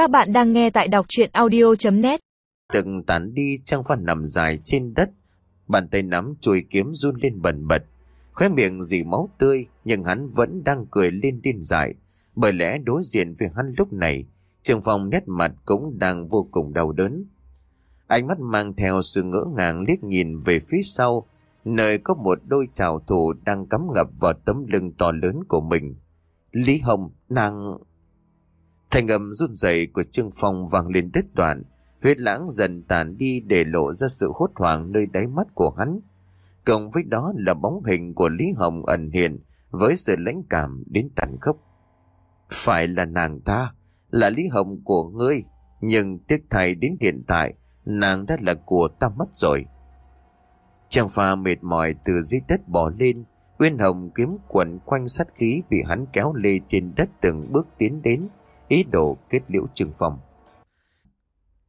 Các bạn đang nghe tại đọc chuyện audio.net Từng tán đi Trang văn nằm dài trên đất, Bàn tay nắm chùi kiếm run lên bần bật. Khóe miệng dì máu tươi, Nhưng hắn vẫn đang cười lên điên dại. Bởi lẽ đối diện với hắn lúc này, Trường phòng nét mặt cũng đang vô cùng đau đớn. Ánh mắt mang theo sự ngỡ ngàng liếc nhìn về phía sau, Nơi có một đôi trào thủ đang cắm ngập vào tấm lưng to lớn của mình. Lý Hồng, nàng... Thành âm run rẩy của Trương Phong vang lên đứt đoạn. Huyết lãng dần tàn đi để lộ ra sự hốt hoảng nơi đáy mắt của hắn. Cộng với đó là bóng hình của Lý Hồng ẩn hiện Với sự lãnh cảm đến tàn khốc. Phải là nàng ta Là Lý Hồng của ngươi Nhưng tiếc thay đến hiện tại Nàng đã là của ta mất rồi. Trang pha mệt mỏi từ dưới đất bỏ lên Uyên Hồng kiếm quẩn quanh sát khí bị hắn kéo lê trên đất từng bước tiến đến, ý đồ kết liễu trừng phòng.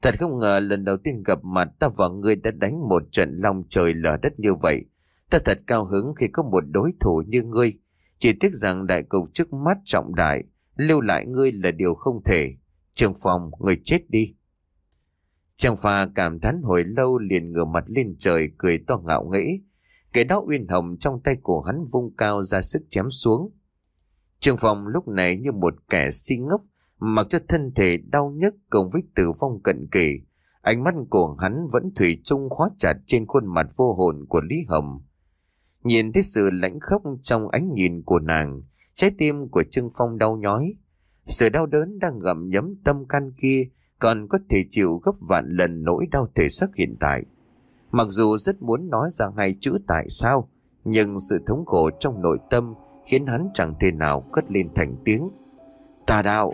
Thật không ngờ lần đầu tiên gặp mặt ta và ngươi đã đánh một trận long trời lở đất như vậy. Ta thật cao hứng khi có một đối thủ như ngươi. Chỉ tiếc rằng đại cục trước mắt trọng đại, lưu lại ngươi là điều không thể. Trường phòng, người chết đi. Trang pha cảm thán hồi lâu liền ngửa mặt lên trời cười to ngạo nghễ. Cái đó uyên hồng trong tay của hắn vung cao ra sức chém xuống. Trường phòng lúc này như một kẻ si ngốc, mặc cho thân thể đau nhức cùng với tử vong cận kề. Ánh mắt của hắn vẫn thủy chung khóa chặt trên khuôn mặt vô hồn của Lý Hồng. Nhìn thấy sự lãnh khốc trong ánh nhìn của nàng, trái tim của Trương Phong đau nhói. Sự đau đớn đang gặm nhấm tâm can kia còn có thể chịu gấp vạn lần nỗi đau thể xác hiện tại. Mặc dù rất muốn nói ra hai chữ tại sao, nhưng sự thống khổ trong nội tâm khiến hắn chẳng thể nào cất lên thành tiếng. Tà đạo,